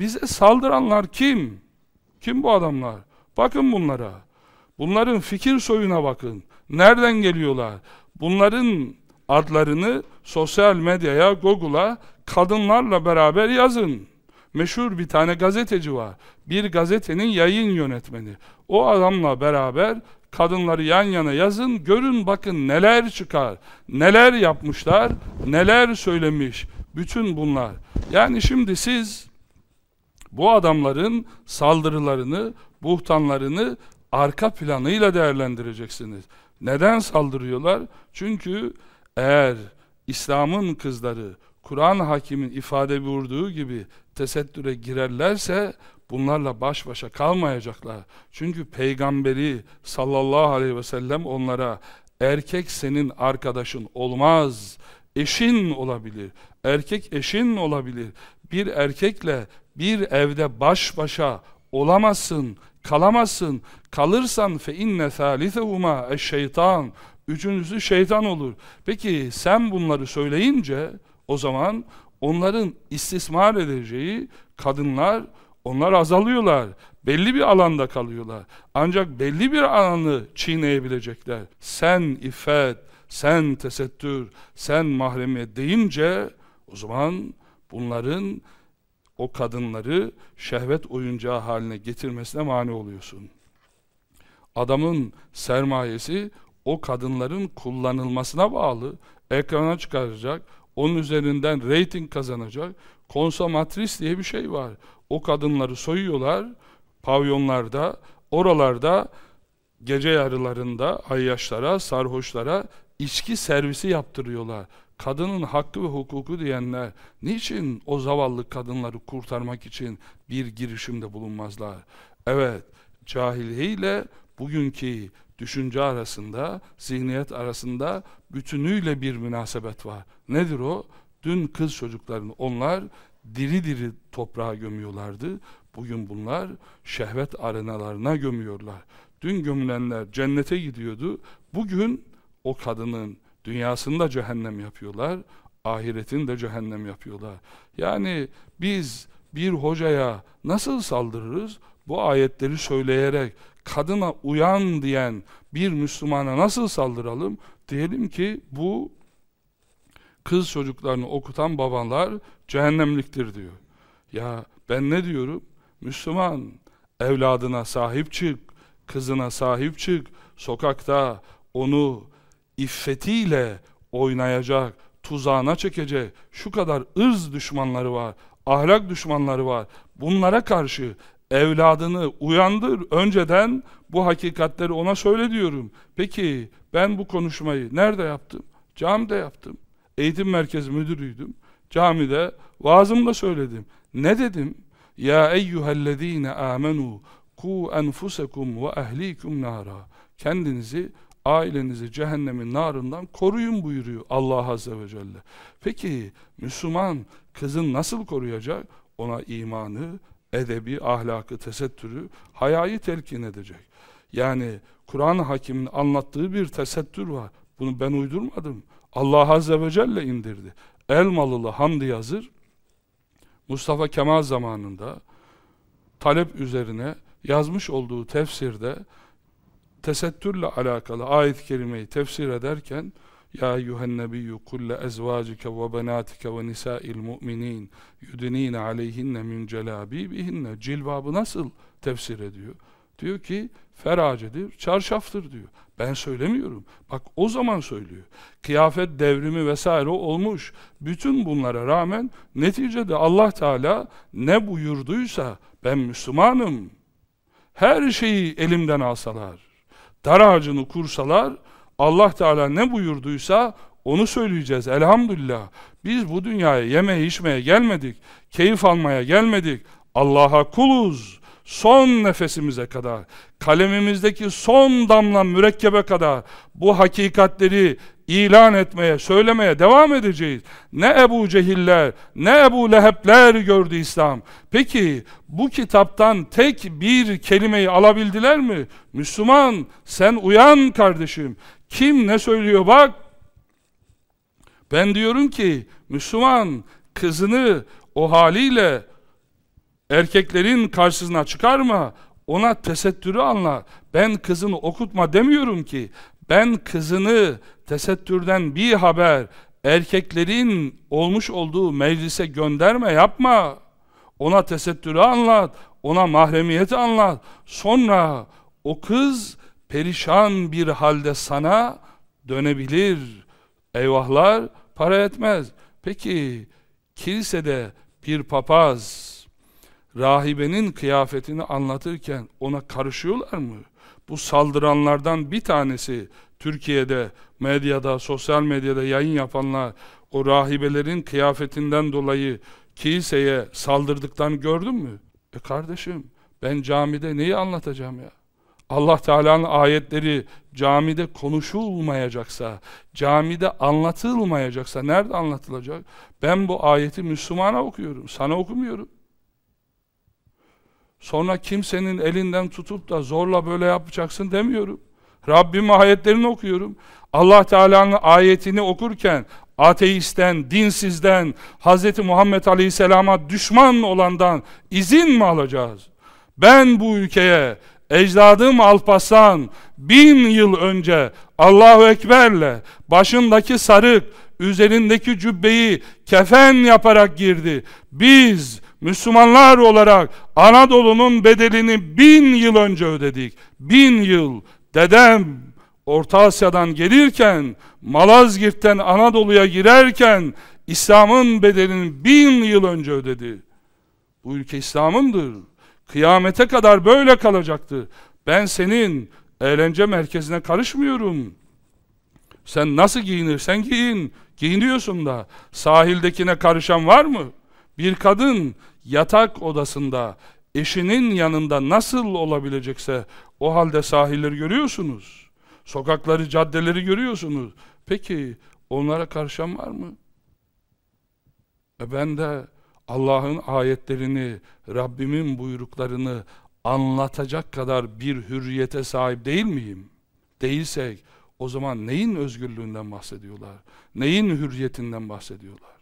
Bize saldıranlar kim? Kim bu adamlar? Bakın bunlara. Bunların fikir soyuna bakın. Nereden geliyorlar? Bunların adlarını sosyal medyaya, Google'a kadınlarla beraber yazın. Meşhur bir tane gazeteci var. Bir gazetenin yayın yönetmeni. O adamla beraber kadınları yan yana yazın, görün bakın neler çıkar, neler yapmışlar, neler söylemiş. Bütün bunlar. Yani şimdi siz bu adamların saldırılarını, buhtanlarını arka planıyla değerlendireceksiniz. Neden saldırıyorlar? Çünkü eğer İslam'ın kızları Kur'an hakimin ifade vurduğu gibi tesettüre girerlerse bunlarla baş başa kalmayacaklar. Çünkü peygamberi sallallahu aleyhi ve sellem onlara erkek senin arkadaşın olmaz, eşin olabilir, erkek eşin olabilir. Bir erkekle bir evde baş başa olamazsın, kalamazsın. Kalırsan fe inne thalithuhuma eşşeytan. Üçüncüsü şeytan olur. Peki sen bunları söyleyince o zaman onların istismar edeceği kadınlar onlar azalıyorlar. Belli bir alanda kalıyorlar. Ancak belli bir alanı çiğneyebilecekler. Sen iffet, sen tesettür, sen mahremiyet deyince o zaman bunların o kadınları şehvet oyuncağı haline getirmesine mani oluyorsun. Adamın sermayesi o kadınların kullanılmasına bağlı. Ekrana çıkaracak, onun üzerinden reyting kazanacak. Konsomatris diye bir şey var. O kadınları soyuyorlar pavyonlarda, oralarda gece yarılarında ayyaşlara, sarhoşlara içki servisi yaptırıyorlar. Kadının hakkı ve hukuku diyenler niçin o zavallı kadınları kurtarmak için bir girişimde bulunmazlar? Evet, cahiliye ile bugünkü düşünce arasında, zihniyet arasında bütünüyle bir münasebet var. Nedir o? Dün kız çocuklarını onlar diri diri toprağa gömüyorlardı. Bugün bunlar şehvet arenalarına gömüyorlar. Dün gömülenler cennete gidiyordu. Bugün o kadının dünyasında cehennem yapıyorlar. Ahiretin de cehennem yapıyorlar. Yani biz bir hocaya nasıl saldırırız? Bu ayetleri söyleyerek kadına uyan diyen bir Müslümana nasıl saldıralım? Diyelim ki bu kız çocuklarını okutan babalar cehennemliktir diyor. Ya ben ne diyorum? Müslüman evladına sahip çık, kızına sahip çık, sokakta onu iffetiyle oynayacak, tuzağına çekecek, şu kadar ırz düşmanları var, ahlak düşmanları var. Bunlara karşı evladını uyandır, önceden bu hakikatleri ona söyle diyorum. Peki ben bu konuşmayı nerede yaptım? Camide yaptım. Eğitim merkezi müdürüydüm. Camide vaazımda söyledim. Ne dedim? Ya eyyühellezine amenu ku enfusekum ve ehlikum nara. Kendinizi, ailenizi cehennemin narından koruyun buyuruyor Allah Azze ve Celle. Peki Müslüman kızın nasıl koruyacak? Ona imanı, edebi, ahlakı, tesettürü, hayayı telkin edecek. Yani Kur'an-ı Hakim'in anlattığı bir tesettür var. Bunu ben uydurmadım. Allah Azze ve Celle indirdi. Elmalılı Hamdi Yazır Mustafa Kemal zamanında talep üzerine yazmış olduğu tefsirde tesettürle alakalı ayet-i kerimeyi tefsir ederken ya eyyühen nebiyyü kulle ezvacike ve benatike ve nisa'il mu'minin yudinine aleyhinne min celabibihinne cilbabı nasıl tefsir ediyor? Diyor ki feracedir, çarşaftır diyor. Ben söylemiyorum. Bak o zaman söylüyor. Kıyafet devrimi vesaire olmuş. Bütün bunlara rağmen neticede Allah Teala ne buyurduysa ben Müslümanım. Her şeyi elimden alsalar, dar ağacını kursalar, Allah Teala ne buyurduysa onu söyleyeceğiz elhamdülillah. Biz bu dünyaya yeme içmeye gelmedik, keyif almaya gelmedik. Allah'a kuluz son nefesimize kadar, kalemimizdeki son damla mürekkebe kadar bu hakikatleri ilan etmeye, söylemeye devam edeceğiz. Ne Ebu Cehiller, ne Ebu Lehebler gördü İslam. Peki bu kitaptan tek bir kelimeyi alabildiler mi? Müslüman sen uyan kardeşim. Kim ne söylüyor bak. Ben diyorum ki Müslüman kızını o haliyle erkeklerin karşısına çıkarma, ona tesettürü anla. Ben kızını okutma demiyorum ki. Ben kızını tesettürden bir haber, erkeklerin olmuş olduğu meclise gönderme yapma. Ona tesettürü anlat, ona mahremiyeti anlat. Sonra o kız perişan bir halde sana dönebilir. Eyvahlar para etmez. Peki kilisede bir papaz rahibenin kıyafetini anlatırken ona karışıyorlar mı? Bu saldıranlardan bir tanesi Türkiye'de medyada, sosyal medyada yayın yapanlar o rahibelerin kıyafetinden dolayı kiliseye saldırdıktan gördün mü? E kardeşim ben camide neyi anlatacağım ya? Allah Teala'nın ayetleri camide konuşulmayacaksa, camide anlatılmayacaksa nerede anlatılacak? Ben bu ayeti Müslümana okuyorum, sana okumuyorum. Sonra kimsenin elinden tutup da zorla böyle yapacaksın demiyorum. Rabbim ayetlerini okuyorum. Allah Teala'nın ayetini okurken ateistten, dinsizden, Hz. Muhammed Aleyhisselam'a düşman olandan izin mi alacağız? Ben bu ülkeye ecdadım Alparslan bin yıl önce Allahu Ekber'le başındaki sarık, üzerindeki cübbeyi kefen yaparak girdi. Biz Müslümanlar olarak Anadolu'nun bedelini bin yıl önce ödedik. Bin yıl. Dedem Orta Asya'dan gelirken, Malazgirt'ten Anadolu'ya girerken İslam'ın bedelini bin yıl önce ödedi. Bu ülke İslam'ındır. Kıyamete kadar böyle kalacaktır. Ben senin eğlence merkezine karışmıyorum. Sen nasıl giyinirsen giyin. Giyiniyorsun da. Sahildekine karışan var mı? Bir kadın yatak odasında eşinin yanında nasıl olabilecekse o halde sahilleri görüyorsunuz. Sokakları, caddeleri görüyorsunuz. Peki onlara karşıyan var mı? E ben de Allah'ın ayetlerini, Rabbimin buyruklarını anlatacak kadar bir hürriyete sahip değil miyim? Değilsek o zaman neyin özgürlüğünden bahsediyorlar? Neyin hürriyetinden bahsediyorlar?